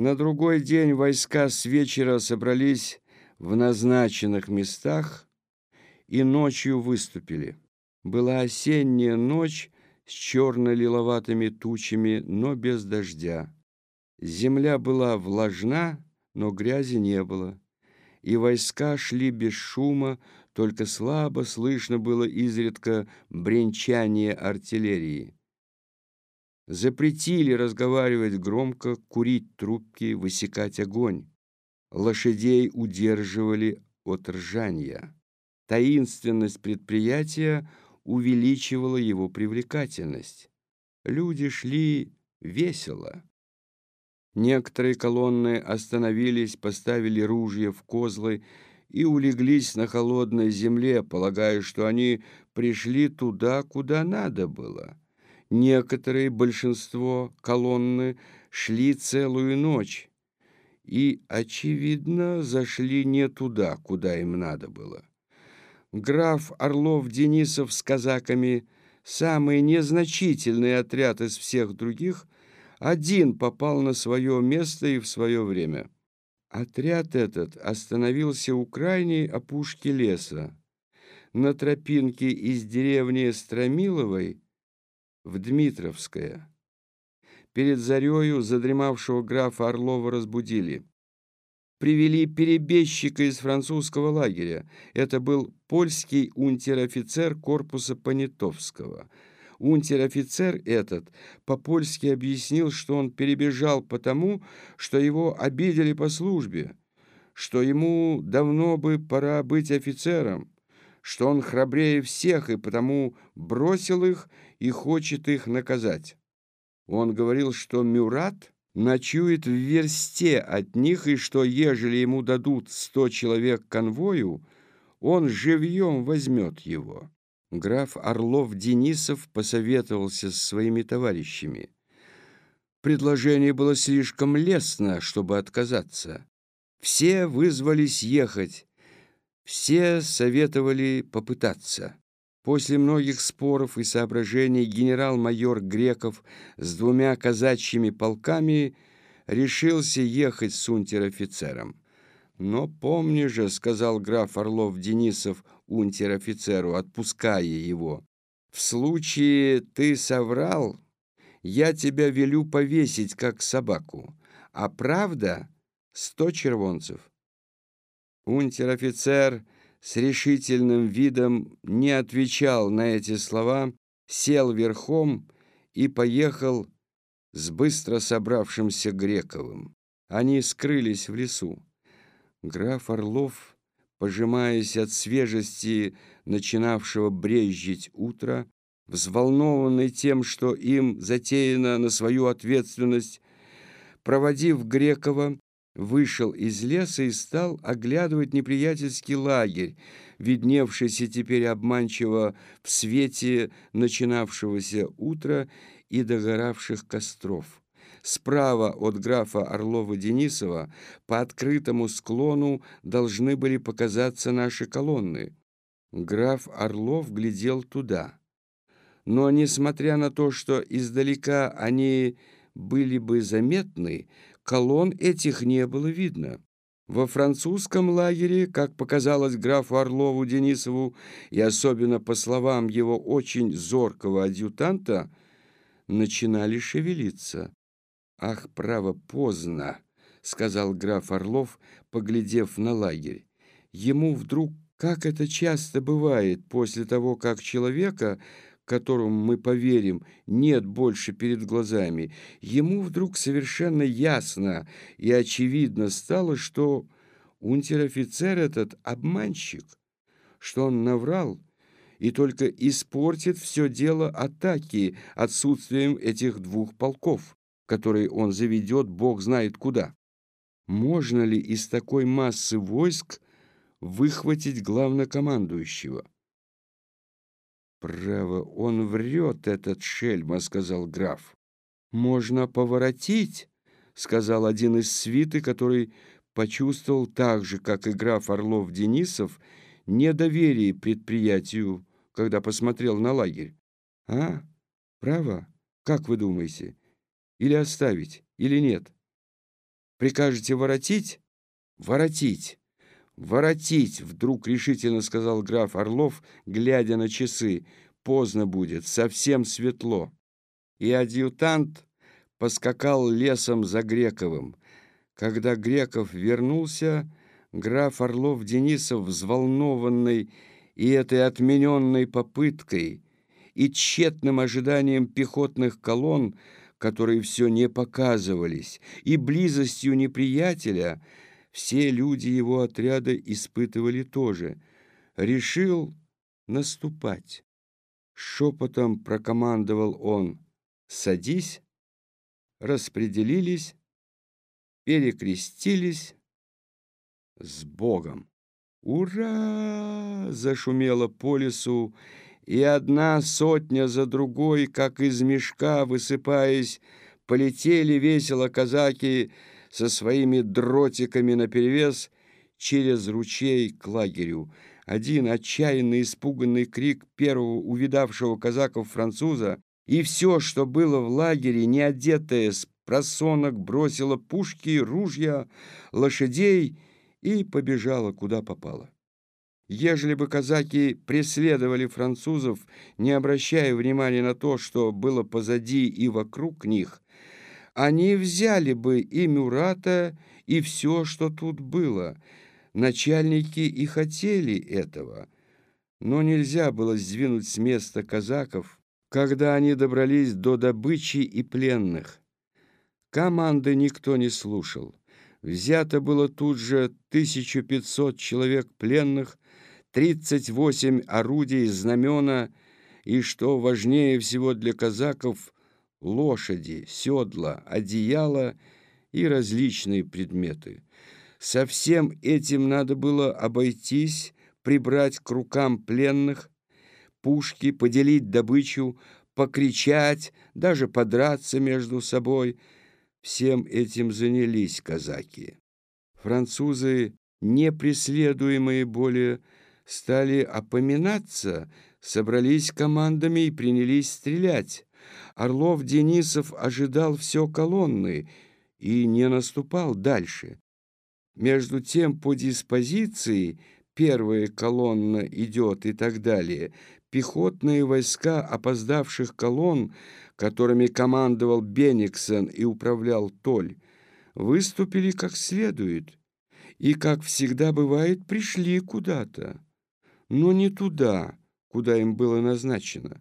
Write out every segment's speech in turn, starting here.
На другой день войска с вечера собрались в назначенных местах и ночью выступили. Была осенняя ночь с черно-лиловатыми тучами, но без дождя. Земля была влажна, но грязи не было, и войска шли без шума, только слабо слышно было изредка бренчание артиллерии. Запретили разговаривать громко, курить трубки, высекать огонь. Лошадей удерживали от ржания. Таинственность предприятия увеличивала его привлекательность. Люди шли весело. Некоторые колонны остановились, поставили ружья в козлы и улеглись на холодной земле, полагая, что они пришли туда, куда надо было. Некоторые, большинство колонны, шли целую ночь и, очевидно, зашли не туда, куда им надо было. Граф Орлов-Денисов с казаками, самый незначительный отряд из всех других, один попал на свое место и в свое время. Отряд этот остановился у крайней опушки леса, на тропинке из деревни Стромиловой в Дмитровское. Перед зарею задремавшего графа Орлова разбудили. Привели перебежчика из французского лагеря. Это был польский унтер-офицер корпуса Понятовского – Унтер-офицер этот по-польски объяснил, что он перебежал потому, что его обидели по службе, что ему давно бы пора быть офицером, что он храбрее всех и потому бросил их и хочет их наказать. Он говорил, что Мюрат ночует в версте от них и что, ежели ему дадут сто человек конвою, он живьем возьмет его граф Орлов-Денисов посоветовался с своими товарищами. Предложение было слишком лестно, чтобы отказаться. Все вызвались ехать, все советовали попытаться. После многих споров и соображений генерал-майор Греков с двумя казачьими полками решился ехать с унтер-офицером. «Но помни же», — сказал граф Орлов-Денисов унтер-офицеру, отпуская его, «в случае ты соврал, я тебя велю повесить, как собаку, а правда — сто червонцев». Унтер-офицер с решительным видом не отвечал на эти слова, сел верхом и поехал с быстро собравшимся Грековым. Они скрылись в лесу. Граф Орлов, пожимаясь от свежести начинавшего брезжить утра, взволнованный тем, что им затеяно на свою ответственность, проводив Грекова, вышел из леса и стал оглядывать неприятельский лагерь, видневшийся теперь обманчиво в свете начинавшегося утра и догоравших костров. Справа от графа Орлова-Денисова по открытому склону должны были показаться наши колонны. Граф Орлов глядел туда. Но, несмотря на то, что издалека они были бы заметны, колонн этих не было видно. Во французском лагере, как показалось графу Орлову Денисову, и особенно по словам его очень зоркого адъютанта, начинали шевелиться. «Ах, право, поздно», — сказал граф Орлов, поглядев на лагерь. Ему вдруг, как это часто бывает, после того, как человека, которому мы поверим, нет больше перед глазами, ему вдруг совершенно ясно и очевидно стало, что унтер-офицер этот обманщик, что он наврал, и только испортит все дело атаки отсутствием этих двух полков которые он заведет, Бог знает куда. Можно ли из такой массы войск выхватить главнокомандующего? «Право, он врет, этот шельма», — сказал граф. «Можно поворотить», — сказал один из свиты, который почувствовал так же, как и граф Орлов-Денисов, недоверие предприятию, когда посмотрел на лагерь. «А, право? Как вы думаете? Или оставить, или нет? Прикажете воротить? Воротить! Воротить! Вдруг решительно сказал граф Орлов, глядя на часы. Поздно будет, совсем светло. И адъютант поскакал лесом за Грековым. Когда Греков вернулся, граф Орлов-Денисов, взволнованный и этой отмененной попыткой, и тщетным ожиданием пехотных колонн, которые все не показывались, и близостью неприятеля, все люди его отряда испытывали тоже, решил наступать. Шепотом прокомандовал он «Садись», распределились, перекрестились с Богом. «Ура!» — зашумело по лесу, и одна сотня за другой, как из мешка высыпаясь, полетели весело казаки со своими дротиками наперевес через ручей к лагерю. Один отчаянный испуганный крик первого увидавшего казаков француза, и все, что было в лагере, не одетое с просонок, бросило пушки, ружья, лошадей и побежало, куда попало. Ежели бы казаки преследовали французов, не обращая внимания на то, что было позади и вокруг них, они взяли бы и Мюрата, и все, что тут было. Начальники и хотели этого. Но нельзя было сдвинуть с места казаков, когда они добрались до добычи и пленных. Команды никто не слушал. Взято было тут же 1500 человек пленных, 38 орудий, знамена и, что важнее всего для казаков, лошади, седла, одеяла и различные предметы. Со всем этим надо было обойтись, прибрать к рукам пленных, пушки, поделить добычу, покричать, даже подраться между собой. Всем этим занялись казаки. Французы, не преследуемые более, стали опоминаться, собрались командами и принялись стрелять. Орлов-Денисов ожидал все колонны и не наступал дальше. Между тем, по диспозиции первая колонна идет и так далее. Пехотные войска опоздавших колонн, которыми командовал Бениксон и управлял Толь, выступили как следует и, как всегда бывает, пришли куда-то, но не туда, куда им было назначено.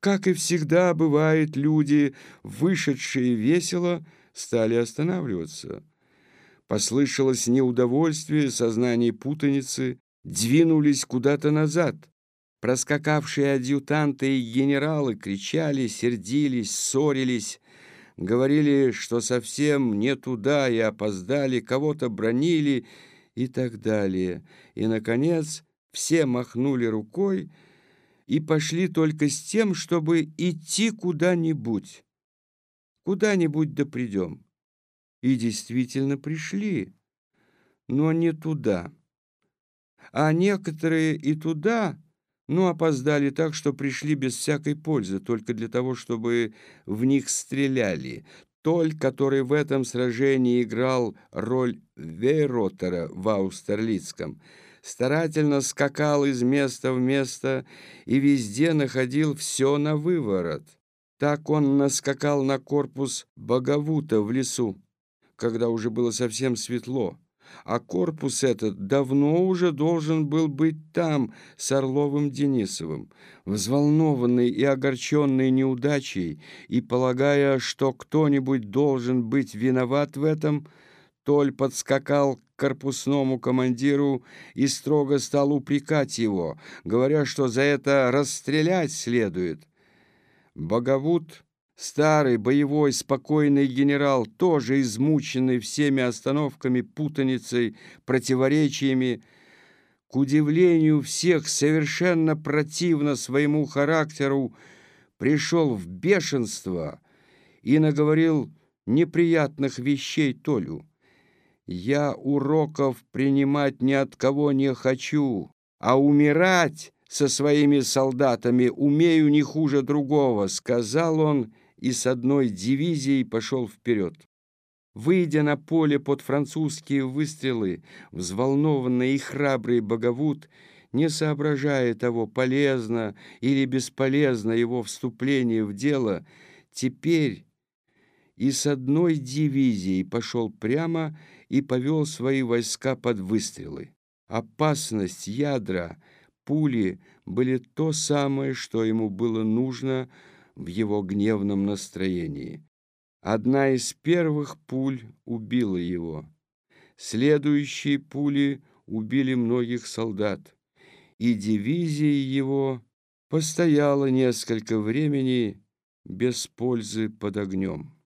Как и всегда бывает, люди, вышедшие весело, стали останавливаться. Послышалось неудовольствие, сознание путаницы, двинулись куда-то назад. Проскакавшие адъютанты и генералы кричали, сердились, ссорились, говорили, что совсем не туда и опоздали, кого-то бронили и так далее. И, наконец, все махнули рукой и пошли только с тем, чтобы идти куда-нибудь. Куда-нибудь да придем. И действительно пришли, но не туда. А некоторые и туда, но опоздали так, что пришли без всякой пользы, только для того, чтобы в них стреляли. Толь, который в этом сражении играл роль Вейротера в Аустерлицком, старательно скакал из места в место и везде находил все на выворот. Так он наскакал на корпус Боговута в лесу, когда уже было совсем светло, а корпус этот давно уже должен был быть там с Орловым Денисовым. Взволнованный и огорченный неудачей и полагая, что кто-нибудь должен быть виноват в этом, Толь подскакал корпусному командиру и строго стал упрекать его, говоря, что за это расстрелять следует. Боговуд, старый, боевой, спокойный генерал, тоже измученный всеми остановками, путаницей, противоречиями, к удивлению всех совершенно противно своему характеру, пришел в бешенство и наговорил неприятных вещей Толю. Я уроков принимать ни от кого не хочу, а умирать со своими солдатами умею не хуже другого», — сказал он и с одной дивизией пошел вперед. Выйдя на поле под французские выстрелы, взволнованный и храбрый Боговуд, не соображая того, полезно или бесполезно его вступление в дело, теперь и с одной дивизией пошел прямо и повел свои войска под выстрелы. Опасность, ядра, пули были то самое, что ему было нужно в его гневном настроении. Одна из первых пуль убила его. Следующие пули убили многих солдат, и дивизия его постояла несколько времени без пользы под огнем.